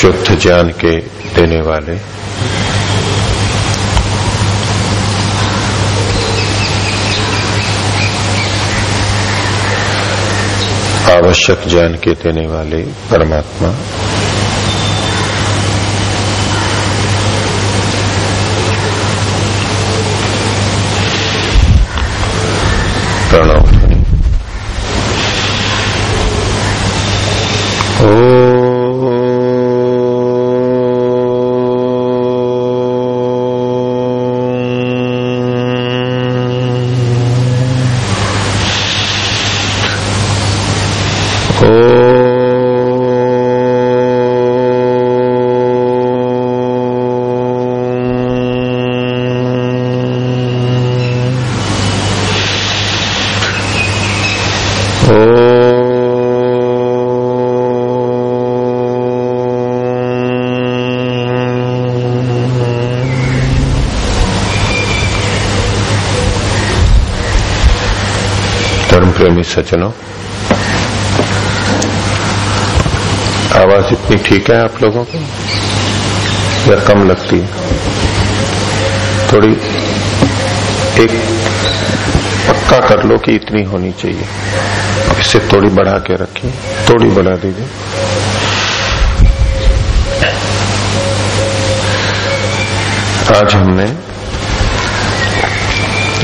शुद्ध ज्ञान के देने वाले। आवश्यक ज्ञान के देने वाले परमात्मा। धर्म प्रेमी सज्जनों, आवाज़ इतनी ठीक है आप लोगों को? या कम लगती है? थोड़ी एक पक्का कर लो कि इतनी होनी चाहिए। इसे थोड़ी बढ़ा के रखिए, थोड़ी बढ़ा दीजिए। आज हमने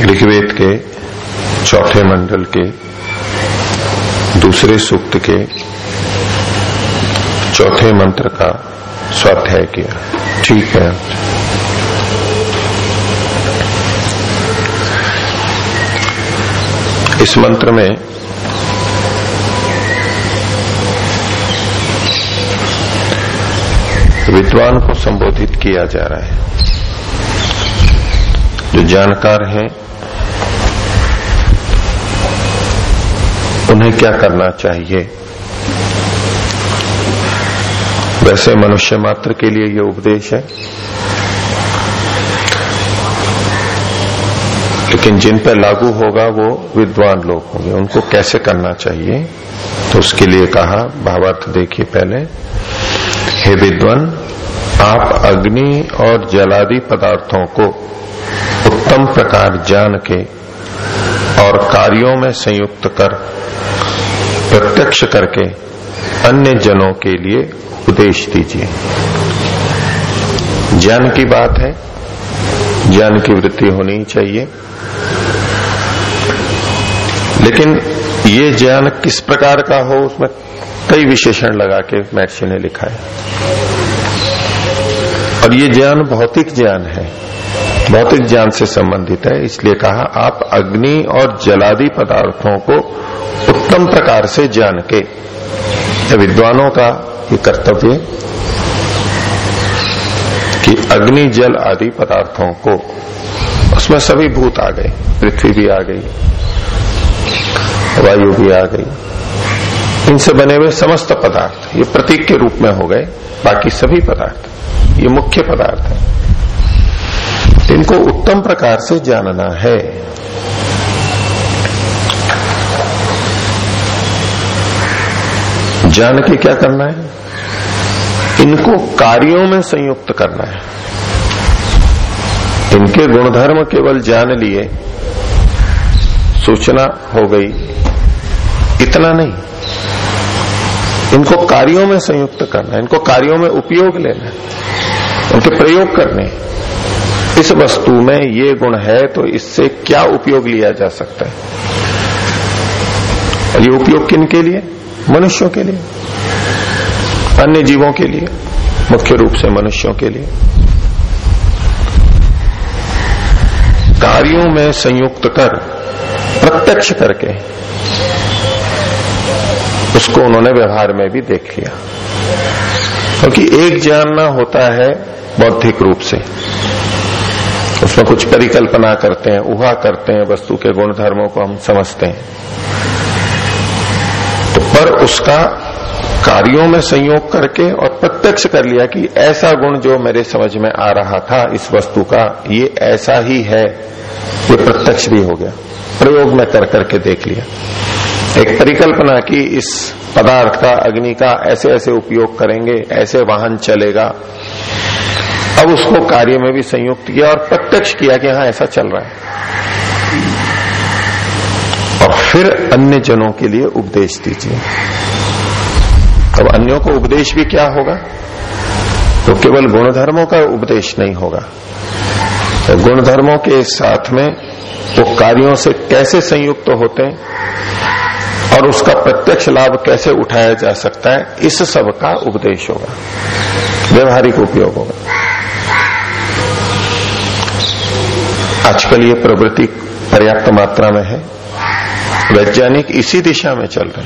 ऋग्वेद के चौथे मंडल के दूसरे सूक्त के चौथे मंत्र का स्वाध्याय किया। ठीक है। इस मंत्र में विद्वान को संबोधित किया जा रहा है। जो जानकार हैं, उन्हें क्या करना चाहिए? वैसे मनुष्य मात्र के लिए ये उपदेश है। लेकिन जिन पर लागू होगा वो विद्वान लोग होंगे। उनको कैसे करना चाहिए? तो उसके लिए कहा, भावार्थ देखिए पहले। हे विद्वान आप अग्नि और जलादि पदार्थों को उत्तम प्रकार जान के और कार्यों में संयुक्त कर, प्रत्यक्ष करके अन्य जनों के लिए उपदेश दीजिए। ज्ञान की बात है, ज्ञान की वृत्ति होनी चाहिए। लेकिन ये ज्ञान किस प्रकार का हो, उसमें कई विशेषण लगा के महर्षि ने लिखा है। और ये ज्ञान भौतिक ज्ञान है। भौतिक ज्ञान से संबंधित है, इसलिए कहा, आप अग्नि और जलादि पदार्थों को उत्तम प्रकार से जान के विद्वानों का ये कर्तव्य कि अग्नि, जल आदि पदार्थों को उसमें सभी भूत आ गए, पृथ्वी भी आ गई, वायु भी आ गई। इनसे बने हुए समस्त पदार्थ, ये प्रतीक के रूप में हो गए, बाकी सभी पदार्थ। ये मुख्य पदार्थ है। इनको उत्तम प्रकार से जानना है। जान के क्या करना है? इनको कार्यों में संयुक्त करना है। इनके गुणधर्म केवल जान लिए, सूचना हो गई, इतना नहीं। इनको कार्यों में संयुक्त करना है, इनको कार्यों में उपयोग लेना है। उनके प्रयोग करने। इस वस्तु में ये गुण है तो इससे क्या उपयोग लिया जा सकता है? ये उपयोग किन के लिए? मनुष्यों के लिए। अन्य जीवों के लिए, मुख्य रूप से मनुष्यों के लिए। कार्यों में संयुक्त कर, प्रत्यक्ष करके, उसको उन्होंने व्यवहार में भी देख लिया। क्योंकि तो एक जानना होता है बौद्धिक रूप से। उसमें कुछ परिकल्पना करते हैं, उहा करते हैं, वस्तु के गुण धर्मों को हम समझते हैं। तो पर उसका कार्यों में संयोग करके और प्रत्यक्ष कर लिया कि ऐसा गुण जो मेरे समझ में आ रहा था इस वस्तु का, ये ऐसा ही है, ये प्रत्यक्ष भी हो गया। प्रयोग में कर करके देख लिया। एक परिकल्पना की इस पदार्थ का, अग्नि का ऐसे ऐसे उपयोग करेंगे, ऐसे वाहन चलेगा अब उसको कार्य में भी संयुक्त किया और प्रत्यक्ष किया कि हाँ ऐसा चल रहा है। और फिर अन्य जनों के लिए उपदेश दीजिए। अब अन्यों को उपदेश भी क्या होगा? तो केवल गुणधर्मों का उपदेश नहीं होगा। तो गुणधर्मों के साथ में वो कार्यों से कैसे संयुक्त तो होते हैं और उसका प्रत्यक्ष लाभ कैसे उठाया जा सकता है, इस सब का उपदेश होगा। व्यवहारिक उपयोग होगा। आजकल ये प्रवृत्ति पर्याप्त मात्रा में है। वैज्ञानिक इसी दिशा में चल रहे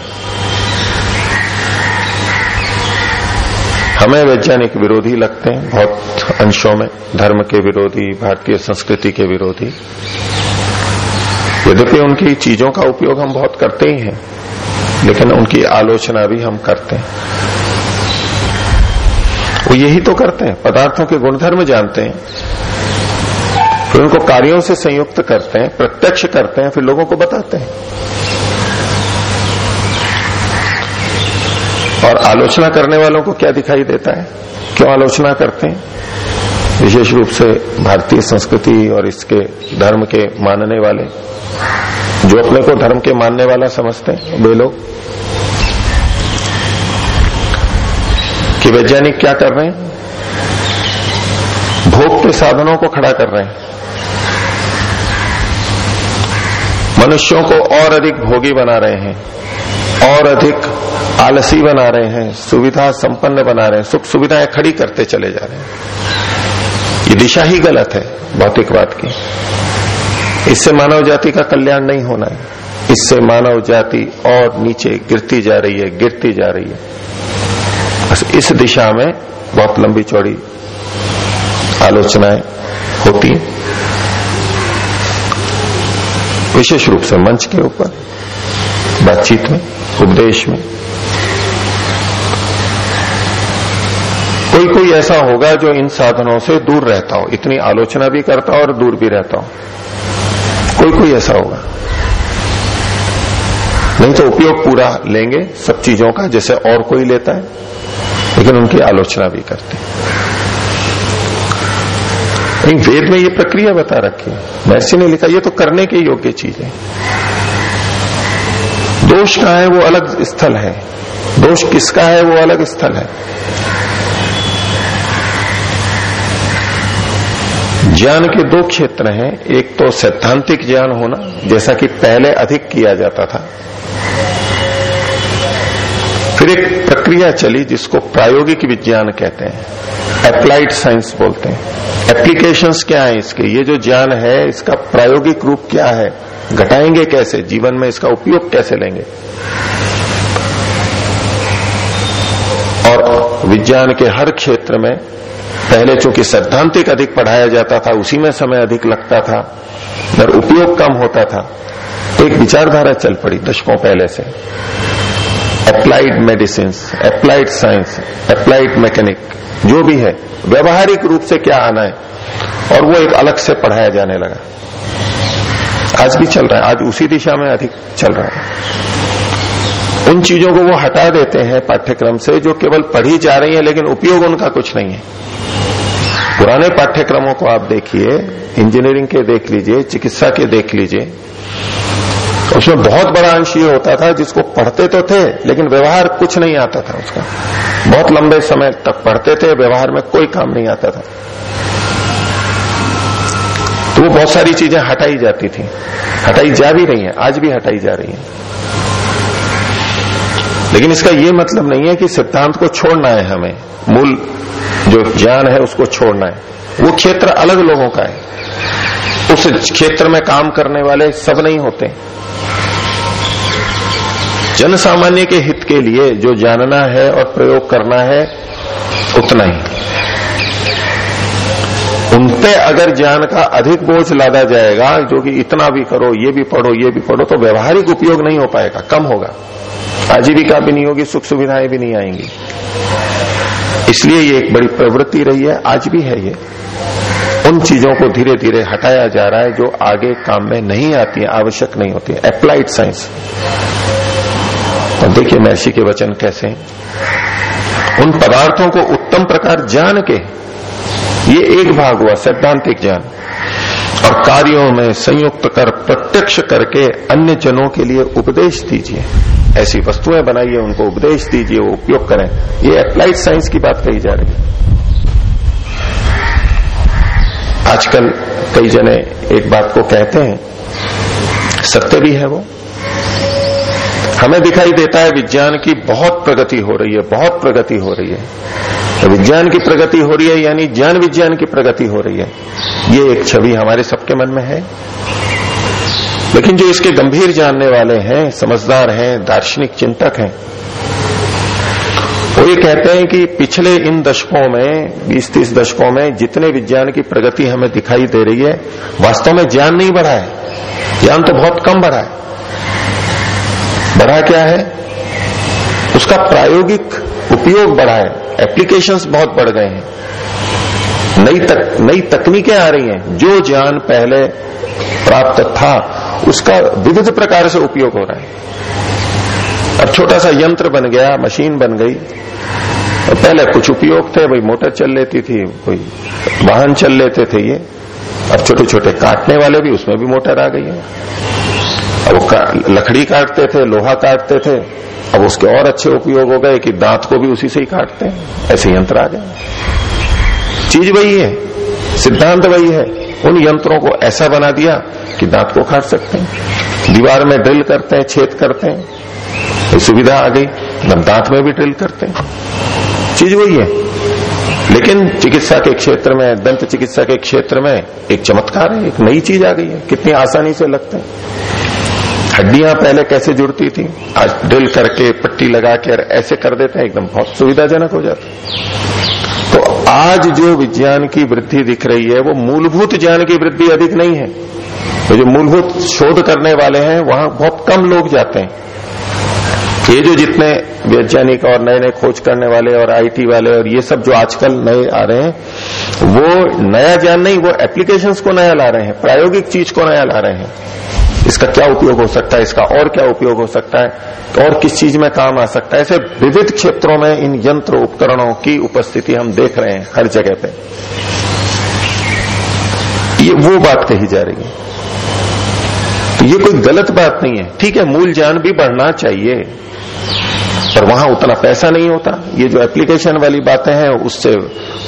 हमें वैज्ञानिक विरोधी लगते हैं, बहुत अंशों में। धर्म के विरोधी, भारतीय संस्कृति के विरोधी। यद्यपि उनकी चीज़ों का उपयोग हम बहुत करते ही हैं, लेकिन उनकी आलोचना भी हम करते हैं। वो यही तो करते हैं, पदार्थों के गुणधर्म जानते हैं। फिर उनको कार्यों से संयुक्त करते हैं, प्रत्यक्ष करते हैं, फिर लोगों को बताते हैं। और आलोचना करने वालों को क्या दिखाई देता है? क्यों आलोचना करते हैं? विशेष रूप से भारतीय संस्कृति और इसके धर्म के मानने वाले। जो अपने को धर्म के मानने वाला समझते हैं, वे लोग। कि वैज्ञानिक क्या कर रहे हैं? भोग के साधनों को खड़ा कर रहे हैं। मनुष्यों को और अधिक भोगी बना रहे हैं, और अधिक आलसी बना रहे हैं, सुविधा संपन्न बना रहे हैं, सुख सुविधाएँ खड़ी करते चले जा रहे हैं। ये दिशा ही गलत है भौतिकवाद की। इससे मानव जाति का कल्याण नहीं होना है। इससे मानव जाति और नीचे गिरती जा रही है, गिरती जा रही है। बस इस दिशा में बहुत लंबी चौड़ी आलोचनाएँ होती हैं। विशेष रूप से मंच के ऊपर, बातचीत में, उपदेश में। कोई कोई ऐसा होगा जो इन साधनों से दूर रहता हो, इतनी आलोचना भी करता हो और दूर भी रहता हो। कोई कोई ऐसा होगा। नहीं तो उपयोग पूरा लेंगे सब चीज़ों का, जैसे और कोई लेता है, लेकिन उनकी आलोचना भी करते हैं। वेद में ये प्रक्रिया बता रखी है। महर्षि ने लिखा, ये तो करने के योग्य चीज़ है। दोष का है? वो अलग स्थल है। दोष किसका है? वो अलग स्थल है। ज्ञान के दो क्षेत्र हैं। एक तो सैद्धांतिक ज्ञान होना, जैसा कि पहले अधिक किया जाता था। फिर एक प्रक्रिया चली जिसको प्रायोगिक विज्ञान कहते हैं। अप्लाइड साइंस बोलते हैं। एप्लीकेशंस क्या है इसके? ये जो ज्ञान है, इसका प्रायोगिक रूप क्या है? घटाएँगे कैसे? जीवन में इसका उपयोग कैसे लेंगे? और विज्ञान के हर क्षेत्र में, पहले चूँकि सैद्धांतिक अधिक पढ़ाया जाता था, उसी में समय अधिक लगता था, और उपयोग कम होता था तो एक विचारधारा चल पड़ी दशकों पहले से। Applied medicine applied science applied mechanic जो भी है, व्यवहारिक रूप से क्या आना है, और वो एक अलग से पढ़ाया जाने लगा। आज भी चल रहा है, आज उसी दिशा में अधिक चल रहा है। उन चीज़ों को वो हटा देते हैं पाठ्यक्रम से, जो केवल पढ़ी जा रही है, लेकिन उपयोग उनका कुछ नहीं है। पुराने पाठ्यक्रमों को आप देखिए, इंजीनियरिंग के देख लीजिए, चिकित्सा के देख लीजिए उसमें बहुत बड़ा अंश ये होता था, जिसको पढ़ते तो थे, लेकिन व्यवहार कुछ नहीं आता था उसका। बहुत लंबे समय तक पढ़ते थे, व्यवहार में कोई काम नहीं आता था। तो वो बहुत सारी चीज़ें हटाई जाती थी। हटाई जा भी रही है, आज भी हटाई जा रही है। लेकिन इसका ये मतलब नहीं है कि सिद्धांत को छोड़ना है हमें। मूल जो ज्ञान है, उसको छोड़ना है। वो क्षेत्र अलग लोगों का है। उस क्षेत्र में काम करने वाले सब नहीं होते। जन सामान्य के हित के लिए जो जानना है और प्रयोग करना है, उतना ही। उनपे अगर ज्ञान का अधिक बोझ लादा जाएगा, जो कि इतना भी करो, ये भी पढ़ो, ये भी पढ़ो तो व्यवहारिक उपयोग नहीं हो पाएगा, कम होगा। आजीविका भी नहीं होगी, सुख सुविधाएँ भी नहीं आएँगी। इसलिए ये एक बड़ी प्रवृत्ति रही है, आज भी है ये। उन चीज़ों को धीरे धीरे हटाया जा रहा है, जो आगे काम में नहीं आती है, आवश्यक नहीं होती है। अप्लाइड साइंस और देखिए महर्षि के वचन कैसे उन पदार्थों को उत्तम प्रकार जान के ये एक भाग हुआ, सैद्धांतिक ज्ञान। और कार्यों में संयुक्त कर, प्रत्यक्ष करके अन्य जनों के लिए उपदेश दीजिए। ऐसी वस्तुएँ बनाइए, उनको उपदेश दीजिए, वो उपयोग करें। ये अप्लाइड साइंस की बात कही जा रही है। आजकल कई जने एक बात को कहते हैं, सत्य भी है वो। हमें दिखाई देता है विज्ञान की बहुत प्रगति हो रही है, बहुत प्रगति हो रही है। तो विज्ञान की प्रगति हो रही है, यानी ज्ञान विज्ञान की प्रगति हो रही है। ये एक छवि हमारे सबके मन में है। लेकिन जो इसके गंभीर जानने वाले हैं, समझदार हैं, दार्शनिक चिंतक हैं, वो ये कहते हैं कि पिछले इन दशकों में 20-30 दशकों में जितने विज्ञान की प्रगति हमें दिखाई दे रही है, वास्तव में ज्ञान नहीं बढ़ा है। ज्ञान तो बहुत कम बढ़ा है। बढ़ा क्या है? उसका प्रायोगिक उपयोग बढ़ा है। एप्लीकेशंस बहुत बढ़ गए हैं। नई तक, नई तकनीकें आ रही हैं। जो ज्ञान पहले प्राप्त था, उसका विविध प्रकार से उपयोग हो रहा है। अब छोटा सा यंत्र बन गया, मशीन बन गई। पहले कुछ उपयोग थे भाई मोटर चल लेती थी, कोई वाहन चल लेते थे ये। अब छोटे छोटे काटने वाले भी, उसमें भी मोटर आ गई है। अब का, लकड़ी काटते थे लोहा काटते थे। अब उसके और अच्छे उपयोग हो गए कि दांत को भी उसी से ही काटते हैं। ऐसे यंत्र आ गए। चीज़ वही है सिद्धांत वही है। उन यंत्रों को ऐसा बना दिया कि दांत को काट सकते हैं। दीवार में ड्रिल करते हैं छेद करते हैं। तो सुविधा आ गई हम दांत में भी ड्रिल करते हैं। चीज़ वही है। लेकिन चिकित्सा के क्षेत्र में दंत चिकित्सा के क्षेत्र में एक चमत्कार है एक नई चीज़ आ गई है। कितनी आसानी से लगते हैं। हड्डियाँ पहले कैसे जुड़ती थी? आज ड्रिल करके, पट्टी लगा के ऐसे कर देते हैं, एकदम बहुत सुविधाजनक हो जाता तो आज जो विज्ञान की वृद्धि दिख रही है, वो मूलभूत ज्ञान की वृद्धि अधिक नहीं है। तो जो मूलभूत शोध करने वाले हैं, वहाँ बहुत कम लोग जाते हैं। ये जो जितने वैज्ञानिक और नए नए खोज करने वाले और आईटी वाले और ये सब जो आजकल नए आ रहे हैं, वो नया ज्ञान नहीं, वो एप्लीकेशंस को नया ला रहे हैं, प्रायोगिक चीज़ को नया ला रहे हैं। इसका क्या उपयोग हो सकता है, इसका और क्या उपयोग हो सकता है, और किस चीज़ में काम आ सकता है? ऐसे विविध क्षेत्रों में इन यंत्र उपकरणों की उपस्थिति हम देख रहे हैं हर जगह पे। ये वो बात कही जा रही है। तो ये कोई गलत बात नहीं है। ठीक है, मूल ज्ञान भी बढ़ना चाहिए। पर वहाँ उतना पैसा नहीं होता। ये जो एप्लीकेशन वाली बातें हैं, उससे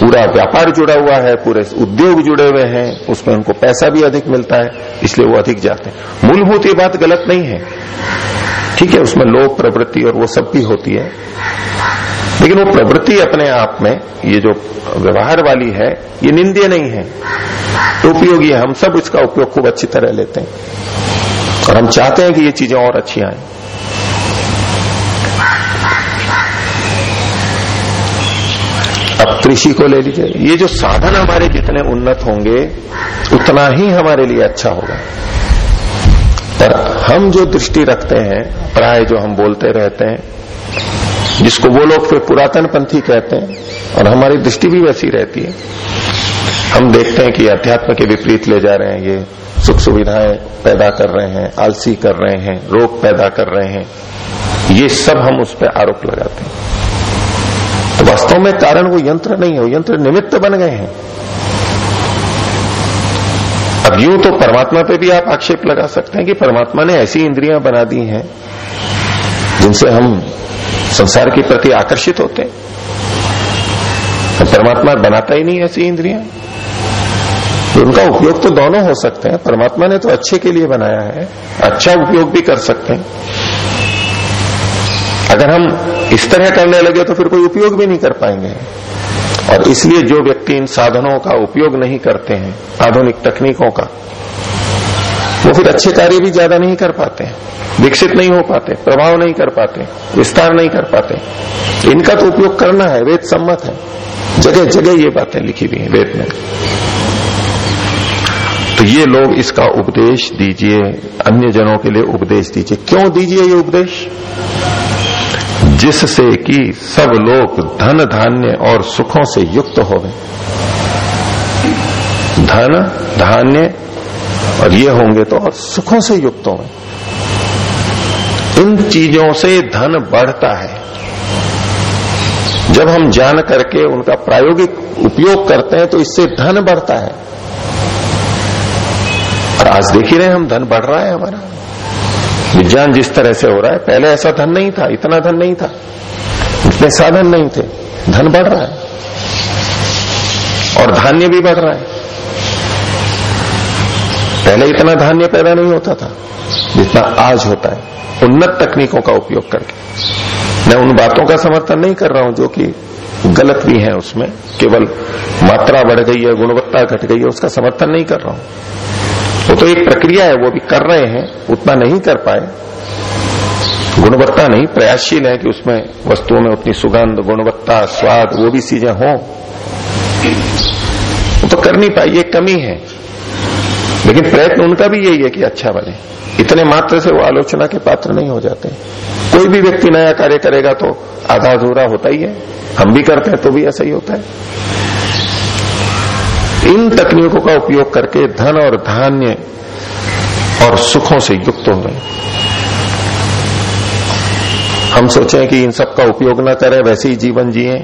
पूरा व्यापार जुड़ा हुआ है, पूरे उद्योग जुड़े हुए हैं, उसमें उनको पैसा भी अधिक मिलता है, इसलिए वो अधिक जाते हैं। मूलभूत ये बात गलत नहीं है। ठीक है, उसमें लोक प्रवृत्ति और वो सब भी होती है। लेकिन वो प्रवृत्ति अपने आप में, ये जो व्यवहार वाली है, ये निंदे नहीं है। तो उपयोगी है। हम सब इसका उपयोग खूब अच्छी तरह लेते हैं। और हम चाहते हैं कि ये चीज़ें और अच्छी आए। अब कृषि को ले लीजिए। ये जो साधन हमारे जितने उन्नत होंगे, उतना ही हमारे लिए अच्छा होगा। पर हम जो दृष्टि रखते हैं, प्राय जो हम बोलते रहते हैं, जिसको वो लोग फिर पुरातन पंथी कहते हैं, और हमारी दृष्टि भी वैसी रहती है। हम देखते हैं कि अध्यात्म के विपरीत ले जा रहे हैं ये सुख सुविधाएँ पैदा कर रहे हैं, आलसी कर रहे हैं, रोग पैदा कर रहे हैं। ये सब हम उस पर आरोप लगाते हैं। तो वास्तव में कारण वो यंत्र नहीं है यंत्र निमित्त बन गए हैं। अब यूँ तो परमात्मा पे भी आप आक्षेप लगा सकते हैं कि परमात्मा ने ऐसी इंद्रियाँ बना दी हैं, जिनसे हम संसार के प्रति आकर्षित होते हैं। तो परमात्मा बनाता ही नहीं ऐसी इंद्रियाँ। तो उनका उपयोग तो दोनों हो सकते हैं, परमात्मा ने तो अच्छे के लिए बनाया है अच्छा उपयोग भी कर सकते हैं। अगर हम इस तरह करने लगे तो फिर कोई उपयोग भी नहीं कर पाएँगे। और इसलिए जो व्यक्ति इन साधनों का उपयोग नहीं करते हैं, आधुनिक तकनीकों का, वो फिर अच्छे कार्य भी ज़्यादा नहीं कर पाते विकसित नहीं हो पाते, प्रभाव नहीं कर पाते, विस्तार नहीं कर पाते। इनका तो उपयोग करना है, वेद सम्मत है। जगह जगह ये बातें लिखी हुई है वेद में। तो ये लोग इसका उपदेश दीजिए, अन्य जनों के लिए उपदेश दीजिए। क्यों दीजिए ये उपदेश? जिससे कि सब लोग धन धान्य और सुखों से युक्त हो गए धन, धान्य और ये होंगे तो और सुखों से युक्त होंगे इन चीज़ों से धन बढ़ता है। जब हम जान करके उनका प्रायोगिक उपयोग करते हैं तो इससे धन बढ़ता है। और आज देख ही रहे हम धन बढ़ रहा है हमारा। विज्ञान जिस तरह से हो रहा है, पहले ऐसा धन नहीं था, इतना धन नहीं था। इतने साधन नहीं थे। धन बढ़ रहा है। और धान्य भी बढ़ रहा है। पहले इतना धान्य पैदा नहीं होता था, जितना आज होता है। उन्नत तकनीकों का उपयोग करके। मैं उन बातों का समर्थन नहीं कर रहा हूँ, जो कि गलत भी है उसमें। केवल मात्रा बढ़ गई है, गुणवत्ता घट गई है, उसका समर्थन नहीं कर रहा हूँ। वो तो एक प्रक्रिया है, वो भी कर रहे हैं, उतना नहीं कर पाए। गुणवत्ता नहीं, प्रयासशील है कि उसमें वस्तुओं में उतनी सुगंध, गुणवत्ता, स्वाद, वो भी चीज़ें हों। तो कर नहीं पाई, ये कमी है। लेकिन प्रयत्न उनका भी यही है कि अच्छा बने। इतने मात्र से वो आलोचना के पात्र नहीं हो जाते। कोई भी व्यक्ति नया कार्य करेगा तो आधा अधूरा होता ही है। हम भी करते हैं तो भी ऐसा ही होता है। इन तकनीकों का उपयोग करके धन और धान्य और सुखों से युक्त हो गए। हम सोचें कि इन सब का उपयोग न करें, वैसे ही जीवन जिए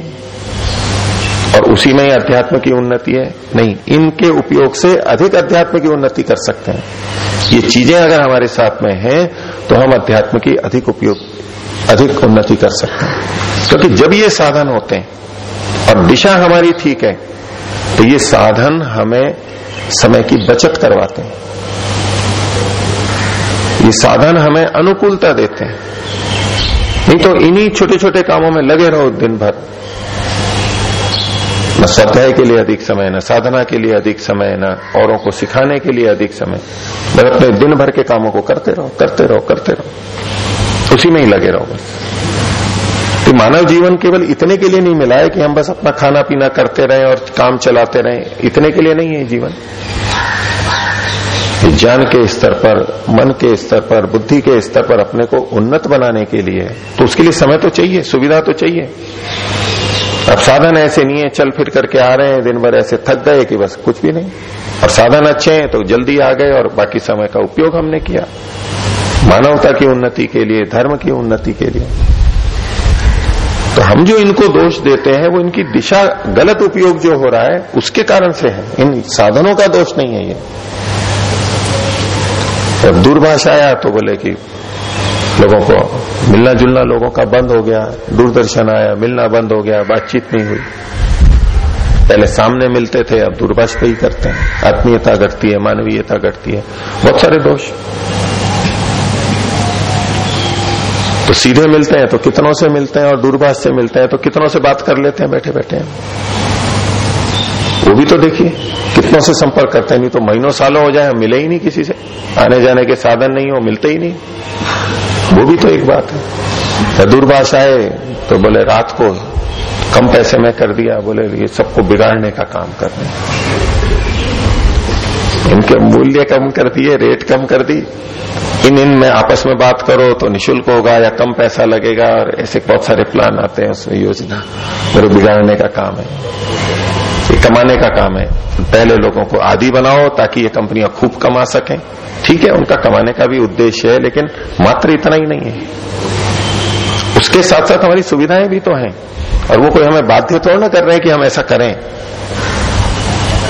और उसी में ही अध्यात्म की उन्नति है। नहीं, इनके उपयोग से अधिक अध्यात्म की उन्नति कर सकते हैं। ये चीज़ें अगर हमारे साथ में हैं तो हम अध्यात्म की अधिक उपयोग, अधिक उन्नति कर सकते हैं। क्योंकि जब ये साधन होते हैं और दिशा हमारी ठीक है तो ये साधन हमें समय की बचत करवाते हैं। ये साधन हमें अनुकूलता देते हैं। नहीं तो इन्हीं छोटे छोटे कामों में लगे रहो दिन भर न स्वाध्याय के लिए अधिक समय, न साधना के लिए अधिक समय, न औरों को सिखाने के लिए अधिक समय, बस अपने दिन भर के कामों को करते रहो करते रहो करते रहो। उसी में ही लगे रहो बस। तो मानव जीवन केवल इतने के लिए नहीं मिला है कि हम बस अपना खाना पीना करते रहे और काम चलाते रहे। इतने के लिए नहीं है जीवन। ज्ञान के स्तर पर, मन के स्तर पर, बुद्धि के स्तर पर अपने को उन्नत बनाने के लिए तो उसके लिए समय तो चाहिए, सुविधा तो चाहिए। अब साधन ऐसे नहीं है, चल फिर करके आ रहे हैं, दिन भर ऐसे थक गए कि बस कुछ भी नहीं। और साधन अच्छे हैं तो जल्दी आ गए और बाकी समय का उपयोग हमने किया। मानवता की उन्नति के लिए, धर्म की उन्नति के लिए। तो हम जो इनको दोष देते हैं, वो इनकी दिशा गलत उपयोग जो हो रहा है, उसके कारण से है। इन साधनों का दोष नहीं है ये। जब दूरभाष आया तो बोले कि लोगों को मिलना जुलना लोगों का बंद हो गया, दूरदर्शन आया, मिलना बंद हो गया, बातचीत नहीं हुई। पहले सामने मिलते थे, अब दूरभाष पे ही करते हैं। आत्मीयता घटती है, मानवीयता घटती है। बहुत सारे दोष। तो सीधे मिलते हैं तो कितनों से मिलते हैं और दूरभाष से मिलते हैं तो कितनों से बात कर लेते हैं, बैठे बैठे वो भी तो देखिए, कितनों से संपर्क करते हैं, नहीं तो महीनों सालों हो जाए मिले ही नहीं किसी से। आने जाने के साधन नहीं हो, मिलते ही नहीं। वो भी तो एक बात है। दूरभाष आए तो बोले, रात को कम पैसे में कर दिया, बोले, ये सबको बिगाड़ने का काम कर रहे इनके मूल्य कम कर दिए, रेट कम कर दी। इन इन में आपस में बात करो तो निशुल्क होगा या कम पैसा लगेगा और ऐसे बहुत सारे प्लान आते हैं उसमें योजना मेरे बिगाड़ने का काम है। ये कमाने का काम है। पहले लोगों को आदि बनाओ ताकि ये कंपनियाँ खूब कमा सकें। ठीक है, उनका कमाने का भी उद्देश्य है, लेकिन मात्र इतना ही नहीं है। उसके साथ साथ हमारी सुविधाएँ भी तो हैं और वो कोई हमें बाध्य थोड़ा ना कर रहे हैं कि हम ऐसा करें।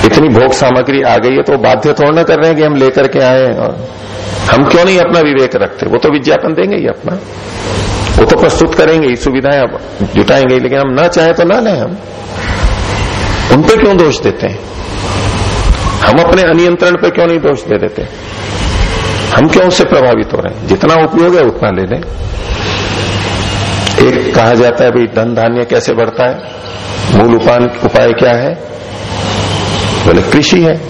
इतनी भोग सामग्री आ गई है तो बाध्य थोड़ा ना कर रहे हैं कि हम लेकर के आए और हम क्यों नहीं अपना विवेक रखते? वो तो विज्ञापन देंगे ही अपना। वो तो प्रस्तुत करेंगे ही सुविधाएँ जुटाएँगे, लेकिन हम ना चाहे तो ना लें हम। उन पे क्यों दोष देते हैं? हम अपने अनियंत्रण पे क्यों नहीं दोष दे देते? हम क्यों उससे प्रभावित हो रहे हैं? जितना उपयोग है, उतना ले लें। एक कहा जाता है भाई धन धान्य कैसे बढ़ता है? मूल उपाय क्या है? बोले, कृषि है।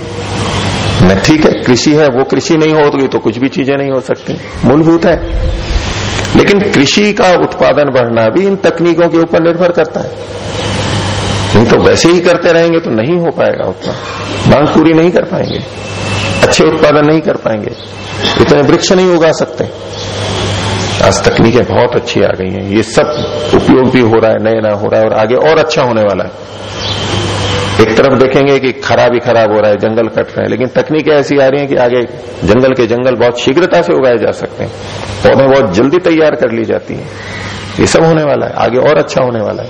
न ठीक है, कृषि है, वो कृषि नहीं होगी तो कुछ भी चीज़ें नहीं हो सकती। मूलभूत है। लेकिन कृषि का उत्पादन बढ़ना भी इन तकनीकों के ऊपर निर्भर करता है। नहीं तो वैसे ही करते रहेंगे तो नहीं हो पाएगा उतना मांग पूरी नहीं कर पाएँगे। अच्छे उत्पादन नहीं कर पाएँगे। इतने वृक्ष नहीं उगा सकते। आज तकनीकें बहुत अच्छी आ गई हैं। ये सब उपयोग भी हो रहा है नए नया हो रहा है और आगे और अच्छा होने वाला है। एक तरफ़ देखेंगे कि खराब ही खराब हो रहा है, जंगल कट रहे हैं। लेकिन तकनीकें ऐसी आ रही हैं कि आगे जंगल के जंगल बहुत शीघ्रता से उगाए जा सकते हैं। पौधे बहुत जल्दी तैयार कर ली जाती है। ये सब होने वाला है। आगे और अच्छा होने वाला है।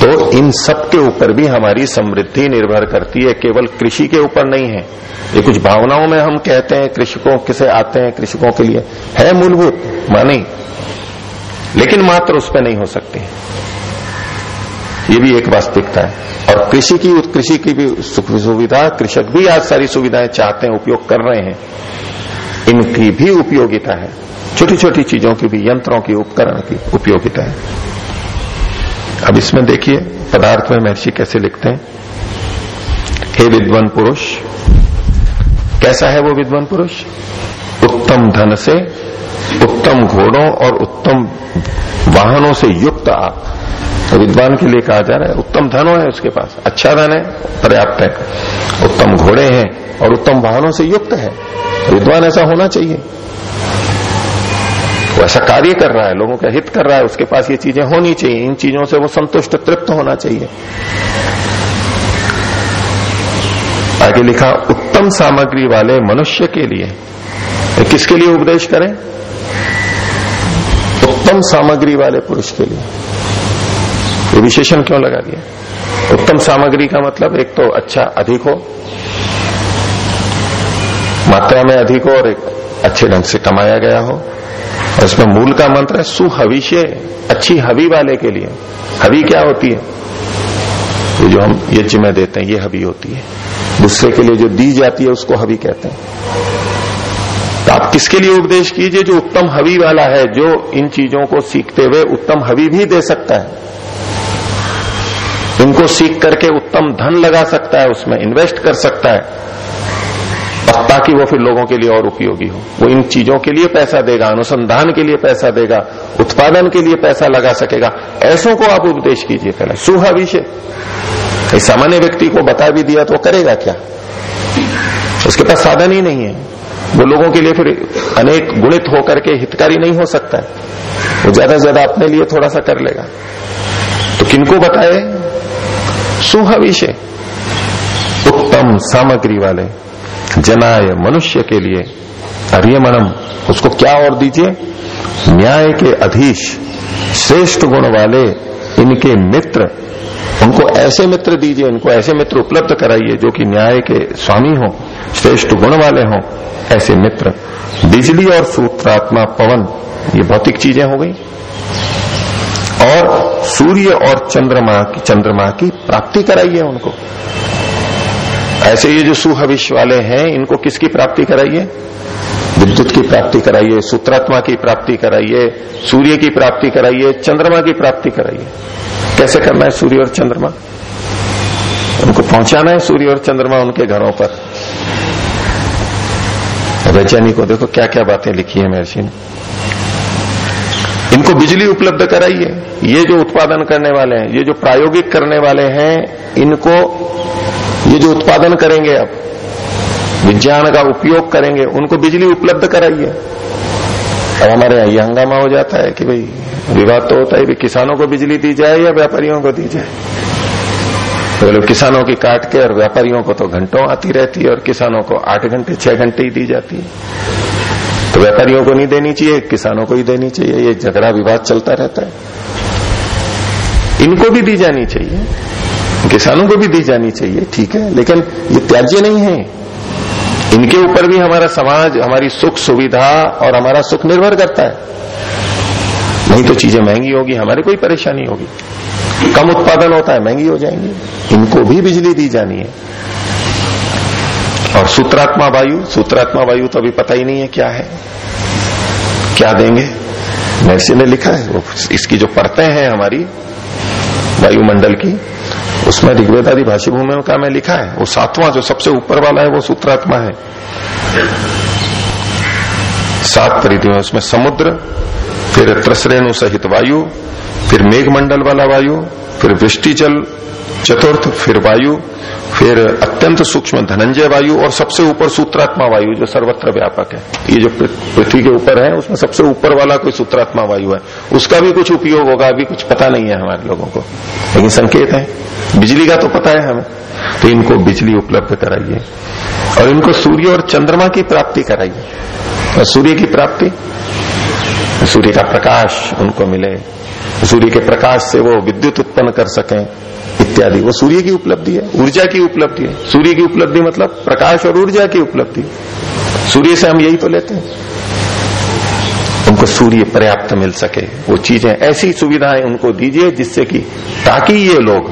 तो इन सब के ऊपर भी हमारी समृद्धि निर्भर करती है। केवल कृषि के ऊपर नहीं है। ये कुछ भावनाओं में हम कहते हैं, कृषकों किसे आते हैं, कृषकों के लिए। है मूलभूत, मानी। लेकिन मात्र उस पर नहीं हो सकती। ये भी एक वास्तविकता है। और कृषि की कृषि की भी सुख सुविधा, कृषक भी आज सारी सुविधाएँ चाहते हैं, उपयोग कर रहे हैं। इनकी भी उपयोगिता है। छोटी छोटी चीज़ों की भी, यंत्रों की, उपकरण की उपयोगिता है। अब इसमें देखिए, पदार्थ में महर्षि कैसे लिखते हैं। हे विद्वान पुरुष, कैसा है वो विद्वान पुरुष? उत्तम धन से, उत्तम घोड़ों और उत्तम वाहनों से युक्त आप। तो विद्वान के लिए कहा जा रहा है, उत्तम धनो है उसके पास अच्छा धन है, पर्याप्त है। उत्तम घोड़े हैं और उत्तम वाहनों से युक्त है। विद्वान ऐसा होना चाहिए। वो ऐसा कार्य कर रहा है, लोगों का हित कर रहा है, उसके पास ये चीज़ें होनी चाहिए, इन चीज़ों से वो संतुष्ट, तृप्त होना चाहिए। आगे लिखा, उत्तम सामग्री वाले मनुष्य के लिए। तो किसके लिए उपदेश करें? उत्तम सामग्री वाले पुरुष के लिए। ये विशेषण क्यों लगा दिया? उत्तम सामग्री का मतलब एक तो अच्छा अधिक हो, मात्रा में अधिक हो और एक अच्छे ढंग से कमाया गया हो। और इसमें मूल का मंत्र है सुहविष्य अच्छी हवि वाले के लिए। हवी क्या होती है? ये जो हम यज्ञ में देते हैं, ये हवि होती है। दूसरे के लिए जो दी जाती है, उसको हवी कहते हैं। तो आप किसके लिए उपदेश कीजिए? जो उत्तम हवी वाला है, जो इन चीज़ों को सीखते हुए उत्तम हवी भी दे सकता है। इनको सीख करके उत्तम धन लगा सकता है, उसमें इन्वेस्ट कर सकता है ताकि वो फिर लोगों के लिए और उपयोगी हो। वो इन चीज़ों के लिए पैसा देगा, अनुसंधान के लिए पैसा देगा, उत्पादन के लिए पैसा लगा सकेगा। ऐसों को आप उपदेश कीजिए पहले। सुहा विषय सामान्य व्यक्ति को बता भी दिया तो करेगा क्या? उसके पास साधन ही नहीं है। वो लोगों के लिए फिर अनेक गुणित होकर के हितकारी नहीं हो सकता है। वो ज़्यादा से ज़्यादा अपने लिए थोड़ा सा कर लेगा। तो किनको बताए? सुह विषय उत्तम सामग्री वाले, जनाय मनुष्य के लिए, अर्यमणम, उसको क्या और दीजिए? न्याय के अधीश, श्रेष्ठ गुण वाले, इनके मित्र। उनको ऐसे मित्र दीजिए, इनको ऐसे मित्र उपलब्ध कराइए, जो कि न्याय के स्वामी हो, श्रेष्ठ गुण वाले हों, ऐसे मित्र। बिजली और सूत्रात्मा पवन, ये भौतिक चीज़ें हो गई। और सूर्य और चंद्रमा की चंद्रमा की प्राप्ति कराइए उनको। ऐसे ये जो सुहविश वाले हैं, इनको किसकी प्राप्ति कराइए? विद्युत की प्राप्ति कराइए, सूत्रात्मा की प्राप्ति कराइए, सूर्य की प्राप्ति कराइए, चंद्रमा की प्राप्ति कराइए। कैसे करना है सूर्य और चंद्रमा? उनको पहुंचाना है सूर्य और चंद्रमा उनके घरों पर। वैज्ञानिक को देखो क्या क्या बातें लिखी है महर्षि ने। इनको बिजली उपलब्ध कराइए। ये जो उत्पादन करने वाले हैं, ये जो प्रायोगिक करने वाले हैं, इनको, ये जो उत्पादन करेंगे अब, विज्ञान का उपयोग करेंगे, उनको बिजली उपलब्ध कराइए। अब हमारे यहाँ ये हंगामा हो जाता है कि भाई, विवाद तो होता है, भी किसानों को बिजली दी जाए या व्यापारियों को दी जाए? तो किसानों की काट के और व्यापारियों को तो घंटों आती रहती है और किसानों को आठ घंटे, छह घंटे ही दी जाती है। तो व्यापारियों को नहीं देनी चाहिए, किसानों को ही देनी चाहिए, ये झगड़ा विवाद चलता रहता है। इनको भी दी जानी चाहिए, किसानों को भी दी जानी चाहिए, ठीक है, लेकिन ये त्याज्य नहीं है। इनके ऊपर भी हमारा समाज, हमारी सुख सुविधा और हमारा सुख निर्भर करता है। नहीं तो चीज़ें महँगी होगी, हमारी कोई परेशानी होगी। कम उत्पादन होता है, महँगी हो जाएँगी। इनको भी बिजली दी जानी है। और सूत्रात्मा वायु सूत्रात्मा वायु तो अभी पता ही नहीं है क्या है। क्या देंगे? महर्षि ने लिखा है, वो इसकी जो परतें हैं हमारी, वायुमंडल की, उसमें ऋग्वेद आदि भाषी भूमि का मैं लिखा है। वो सातवां जो सबसे ऊपर वाला है, वो सूत्रात्मा है। सात परिधियों उसमें समुद्र, फिर त्रसरेणु सहित वायु, फिर मेघमंडल वाला वायु, फिर वृष्टि जल चतुर्थ फिर वायु, फिर अत्यंत सूक्ष्म धनंजय वायु और सबसे ऊपर सूत्रात्मा वायु, जो सर्वत्र व्यापक है। ये जो पृथ्वी के ऊपर है, उसमें सबसे ऊपर वाला कोई सूत्रात्मा वायु है। उसका भी कुछ उपयोग होगा, अभी कुछ पता नहीं है हमारे लोगों को। लेकिन संकेत है, बिजली का तो पता है हमें। तो इनको बिजली उपलब्ध कराइए। और इनको सूर्य और चंद्रमा की प्राप्ति कराइए। और सूर्य की प्राप्ति? सूर्य का प्रकाश उनको मिले। सूर्य के प्रकाश से वो विद्युत उत्पन्न कर सकें। इत्यादि। वो सूर्य की उपलब्धि है, ऊर्जा की उपलब्धि है। सूर्य की उपलब्धि मतलब प्रकाश और ऊर्जा की उपलब्धि। सूर्य से हम यही तो लेते हैं। उनको सूर्य पर्याप्त मिल सके। वो चीज़ें ऐसी सुविधाएँ उनको दीजिए जिससे कि ताकि ये लोग,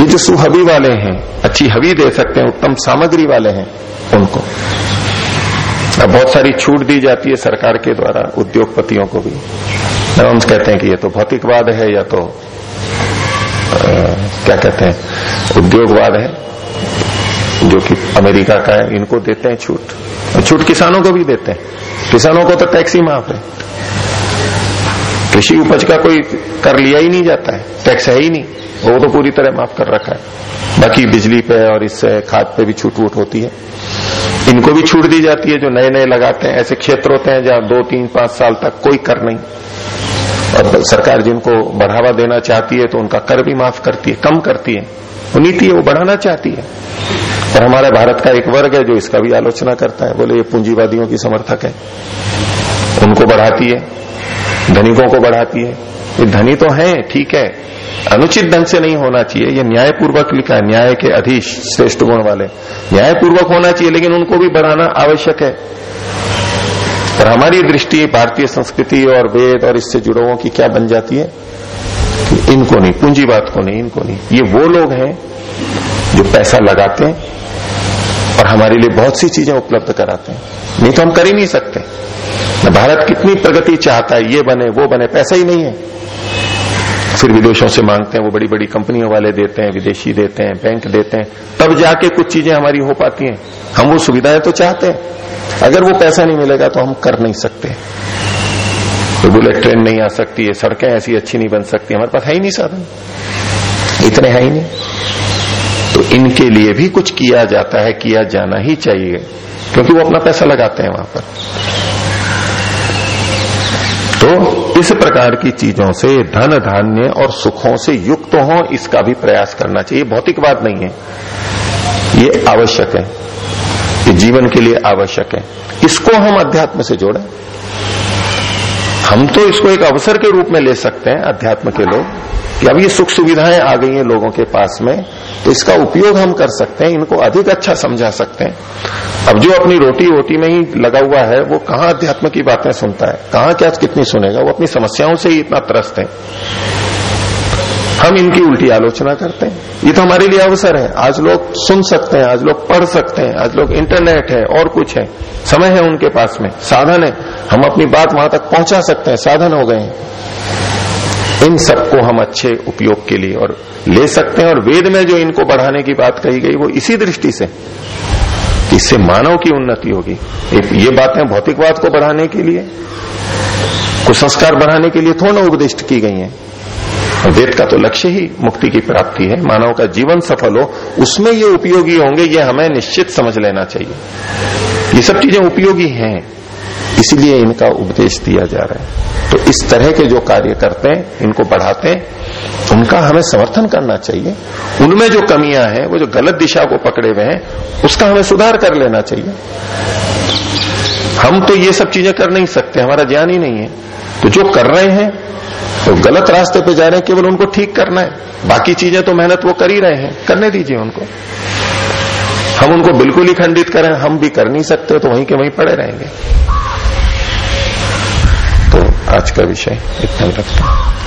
ये जो सुहबी वाले हैं, अच्छी हवी दे सकते हैं, उत्तम सामग्री वाले हैं, उनको। अब बहुत सारी छूट दी जाती है सरकार के द्वारा, उद्योगपतियों को भी। हम कहते हैं कि ये तो भौतिकवाद है, या तो क्या कहते हैं, उद्योगवाद है, जो कि अमेरिका का है, इनको देते हैं छूट। छूट किसानों को भी देते हैं। किसानों को तो टैक्स ही माफ़ है। कृषि उपज का कोई कर लिया ही नहीं जाता है, टैक्स है ही नहीं। वो तो पूरी तरह माफ़ कर रखा है। बाकी बिजली पे और इससे खाद पे भी छूट वूट होती है। इनको भी छूट दी जाती है, जो नए नए लगाते हैं, ऐसे क्षेत्र होते हैं जहाँ दो, तीन, पाँच साल तक कोई कर नहीं। और सरकार जिनको बढ़ावा देना चाहती है तो उनका कर भी माफ़ करती है, कम करती है। वो नीति है, वो बढ़ाना चाहती है। और हमारे भारत का एक वर्ग है जो इसका भी आलोचना करता है। बोले, ये पूंजीवादियों की समर्थक है। उनको बढ़ाती है, धनिकों को बढ़ाती है। ये धनी तो है, ठीक है। अनुचित ढंग से नहीं होना चाहिए। ये न्यायपूर्वक लिखा है, न्याय के अधीश, श्रेष्ठ गुण वाले। न्यायपूर्वक होना चाहिए, लेकिन उनको भी बढ़ाना आवश्यक है। और हमारी दृष्टि भारतीय संस्कृति और वेद और इससे जुड़ों की क्या बन जाती है? इनको नहीं पूंजीवाद को नहीं, इनको नहीं। ये वो लोग हैं जो पैसा लगाते हैं और हमारे लिए बहुत सी चीज़ें उपलब्ध कराते हैं। नहीं तो हम कर ही नहीं सकते। भारत कितनी प्रगति चाहता है, ये बने, वो बने, पैसा ही नहीं है। फिर विदेशों से मांगते हैं, वो बड़ी बड़ी कंपनियों वाले देते हैं, विदेशी देते हैं, बैंक देते हैं। तब जाके कुछ चीज़ें हमारी हो पाती हैं। हम वो सुविधाएँ तो चाहते हैं। अगर वो पैसा नहीं मिलेगा तो हम कर नहीं सकते। तो बुलेट ट्रेन नहीं आ सकती है सड़कें ऐसी अच्छी नहीं बन सकती। हमारे पास है ही नहीं साधन। इतने है ही नहीं। तो इनके लिए भी कुछ किया जाता है, किया जाना ही चाहिए। क्योंकि वो अपना पैसा लगाते हैं वहाँ पर। तो इस प्रकार की चीज़ों से धन धान्य और सुखों से युक्त तो हो, इसका भी प्रयास करना चाहिए। भौतिक बात नहीं है। ये आवश्यक है। ये जीवन के लिए आवश्यक है। इसको हम अध्यात्म से जोड़ें। हम तो इसको एक अवसर के रूप में ले सकते हैं, अध्यात्म के लोग। कि अब ये सुख सुविधाएँ आ गई हैं लोगों के पास में। तो इसका उपयोग हम कर सकते हैं, इनको अधिक अच्छा समझा सकते हैं। अब जो अपनी रोटी रोटी में ही लगा हुआ है, वो कहाँ अध्यात्म की बातें सुनता है? कहाँ क्या कितनी सुनेगा? वो अपनी समस्याओं से ही इतना त्रस्त है। हम इनकी उल्टी आलोचना करते हैं। ये तो हमारे लिए अवसर है। आज लोग सुन सकते हैं, आज लोग पढ़ सकते हैं, आज लोग इंटरनेट है, और कुछ है। समय है उनके पास में। साधन है। हम अपनी बात वहाँ तक पहुँचा सकते हैं। साधन हो गए हैं। इन सबको हम अच्छे उपयोग के लिए और ले सकते हैं। और वेद में जो इनको बढ़ाने की बात कही गई, वो इसी दृष्टि से इससे मानव की उन्नति होगी। ये बातें भौतिकवाद को बढ़ाने के लिए, कुसंस्कार बढ़ाने के लिए थोड़ा उपदिष्ट की गई हैं। वेद का तो लक्ष्य ही मुक्ति की प्राप्ति है। मानव का जीवन सफल हो, उसमें ये उपयोगी होंगे, ये हमें निश्चित समझ लेना चाहिए। ये सब चीज़ें उपयोगी हैं। इसीलिए इनका उपदेश दिया जा रहा है। तो इस तरह के जो कार्य करते हैं, इनको बढ़ाते हैं, उनका हमें समर्थन करना चाहिए। उनमें जो कमियाँ हैं, वो जो गलत दिशा को पकड़े हुए हैं, उसका हमें सुधार कर लेना चाहिए। हम तो ये सब चीज़ें कर नहीं सकते, हमारा ज्ञान ही नहीं है। तो जो कर रहे हैं तो गलत रास्ते पे जा रहे हैं, केवल उनको ठीक करना है। बाकी चीज़ें तो मेहनत वो कर ही रहे हैं, करने दीजिए उनको। हम उनको बिल्कुल ही खंडित करें, हम भी कर नहीं सकते तो वहीं के वहीं पड़े रहेंगे। आज का विषय इतना रखते हैं।